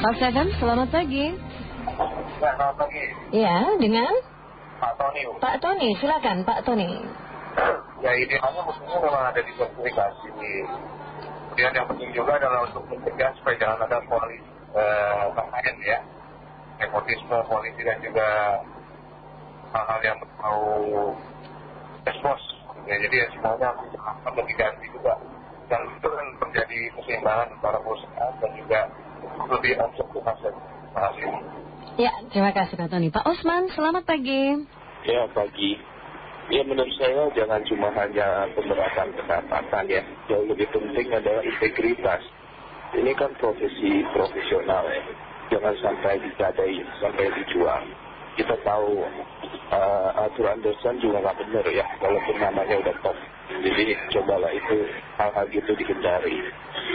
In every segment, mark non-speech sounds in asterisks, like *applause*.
Pak Seven, selamat pagi. Ya, selamat pagi. Iya, dengan Pak Tony. Pak Tony, silakan Pak Tony. *clears throat* ya idealnya mestinya memang ada di sertifikasi. Kemudian yang penting juga adalah untuk mencegah supaya jangan ada koalisi eh, KKN ya. Nepotisme, polisi dan juga hal-hal yang mau ekspos. Ya, jadi ya semuanya akan diganti juga. Dan itu kan terjadi keseimbangan antara perusahaan dan juga lebih objektif hasil. Terima kasih. Ya, terima kasih Pak Tony. Pak Osman, selamat pagi. Ya pagi. Ya menurut saya jangan cuma hanya pemberatan pendapatan ya. Jauh lebih penting adalah integritas. Ini kan profesi profesional ya. Jangan sampai dicadai, sampai dijual. Kita tahu uh, aturan dosen juga nggak benar ya. Walaupun namanya udah top. Jadi cobalah itu hal-hal gitu dihindari.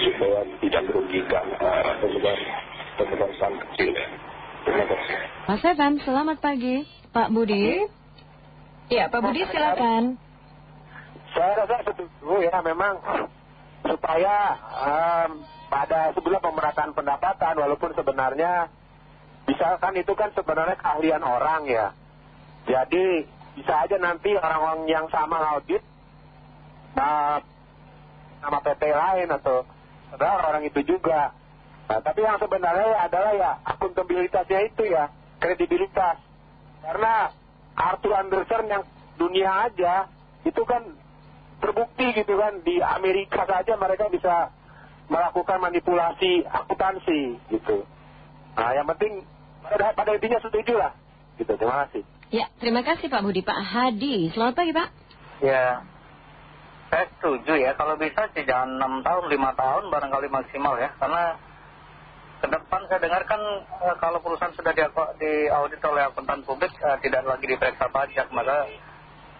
Supaya tidak merugikan kecil ya. Terima kasih. Pak Seven, selamat pagi. Pak Budi. Iya, Pak Budi silakan. Saya rasa setuju ya memang supaya pada sebelum pemerataan pendapatan walaupun sebenarnya misalkan itu kan sebenarnya keahlian orang ya. Jadi bisa aja nanti orang-orang yang sama audit nah, sama PT lain atau orang itu juga. Nah, tapi yang sebenarnya adalah ya akuntabilitasnya itu ya, kredibilitas. Karena Arthur Anderson yang dunia aja itu kan terbukti gitu kan di Amerika saja mereka bisa melakukan manipulasi akuntansi gitu. Nah yang penting pada, pada intinya setuju lah gitu. Terima kasih. Ya, terima kasih Pak Budi. Pak Hadi, selamat pagi Pak. Ya, saya setuju ya. Kalau bisa sih jangan 6 tahun, 5 tahun barangkali maksimal ya. Karena ke depan saya dengarkan eh, kalau perusahaan sudah di, diaudit oleh akuntan publik eh, tidak lagi diperiksa pajak. Maka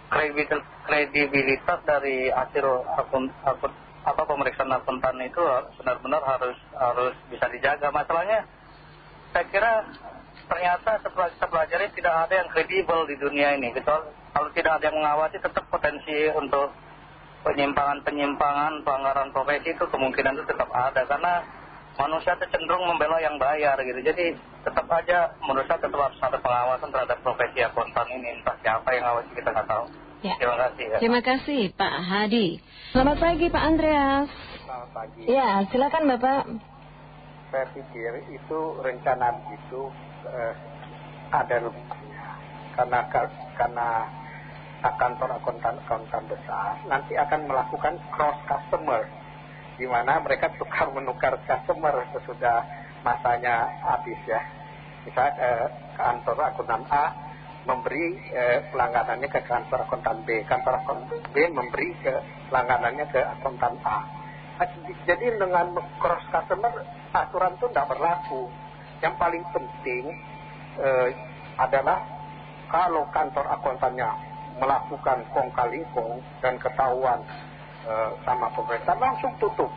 kredibilitas, kredibilitas dari hasil akun, akun, apa pemeriksaan akuntan itu benar-benar harus, harus bisa dijaga. Masalahnya saya kira ternyata setelah kita pelajari tidak ada yang kredibel di dunia ini. Kecuali kalau tidak ada yang mengawasi tetap potensi untuk penyimpangan-penyimpangan, pelanggaran profesi itu kemungkinan itu tetap ada. Karena manusia itu cenderung membela yang bayar gitu. Jadi tetap aja menurut saya tetap harus ada pengawasan terhadap profesi akuntan ini. Entah siapa yang ngawasi kita nggak tahu. Ya. Terima kasih ya. Terima kasih Pak Hadi. Selamat pagi Pak Andreas. Selamat pagi. Ya, silakan Bapak. Saya pikir itu rencana itu eh, ada rupanya. Karena karena kantor akuntan akuntan besar nanti akan melakukan cross customer di mana mereka tukar menukar customer sesudah masanya habis ya. Misal eh, kantor akuntan A memberi eh, pelangganannya ke kantor akuntan B, kantor akuntan B memberi ke pelangganannya ke akuntan A. Nah, Jadi dengan cross customer aturan itu tidak berlaku. Yang paling penting eh, adalah kalau kantor akuntannya melakukan kong kali kong dan ketahuan eh, sama pemerintah langsung tutup.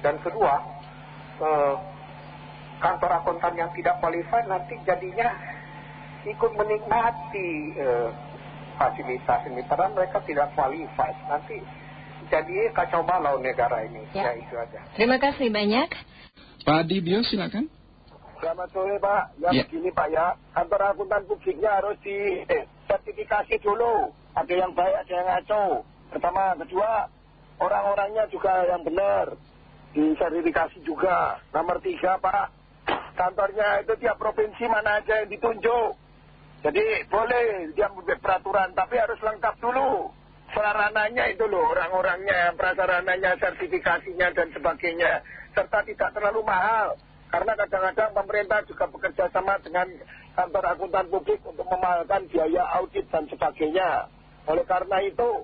Dan kedua, eh, kantor akuntan yang tidak qualified nanti jadinya ikut menikmati eh, fasilitas ini karena mereka tidak qualified. Nanti jadi kacau balau negara ini. Ya. Ya, itu aja. Terima kasih banyak. Pak Dibio silakan. Selamat sore Pak. Ya, Ya. begini Pak ya. Kantor akuntan publiknya harus di eh, sertifikasi dulu. Ada yang baik, ada yang ngaco. Pertama, kedua, orang-orangnya juga yang benar. Disertifikasi juga. Nomor tiga Pak, kantornya itu tiap provinsi mana aja yang ditunjuk. Jadi boleh dia membuat peraturan, tapi harus lengkap dulu. Sarananya itu loh, orang-orangnya, prasarananya, sertifikasinya dan sebagainya. Serta tidak terlalu mahal. Karena kadang-kadang pemerintah juga bekerja sama dengan kantor akuntan publik untuk memahalkan biaya audit dan sebagainya. Oleh karena itu,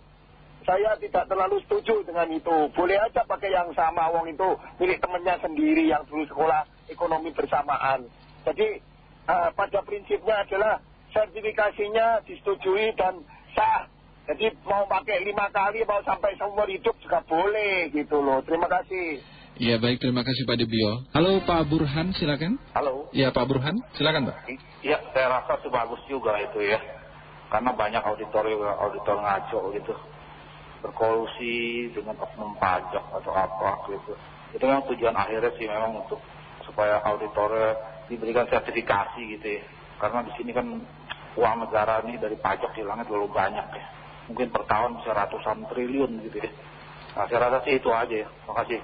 saya tidak terlalu setuju dengan itu. Boleh aja pakai yang sama, wong itu milik temannya sendiri yang dulu sekolah ekonomi bersamaan. Jadi eh, pada prinsipnya adalah sertifikasinya disetujui dan sah. Jadi mau pakai lima kali, mau sampai seumur hidup juga boleh gitu loh. Terima kasih. Ya baik, terima kasih Pak Dibio. Halo Pak Burhan, silakan. Halo. Ya Pak Burhan, silakan Pak. Iya, saya rasa sih bagus juga itu ya. Karena banyak auditor auditor ngaco gitu. Berkolusi dengan oknum pajak atau apa gitu. Itu memang tujuan akhirnya sih memang untuk supaya auditornya diberikan sertifikasi gitu ya. Karena di sini kan uang negara ini dari pajak hilangnya terlalu banyak ya. Mungkin per tahun bisa ratusan triliun gitu ya. Nah saya rasa sih itu aja ya. Terima kasih.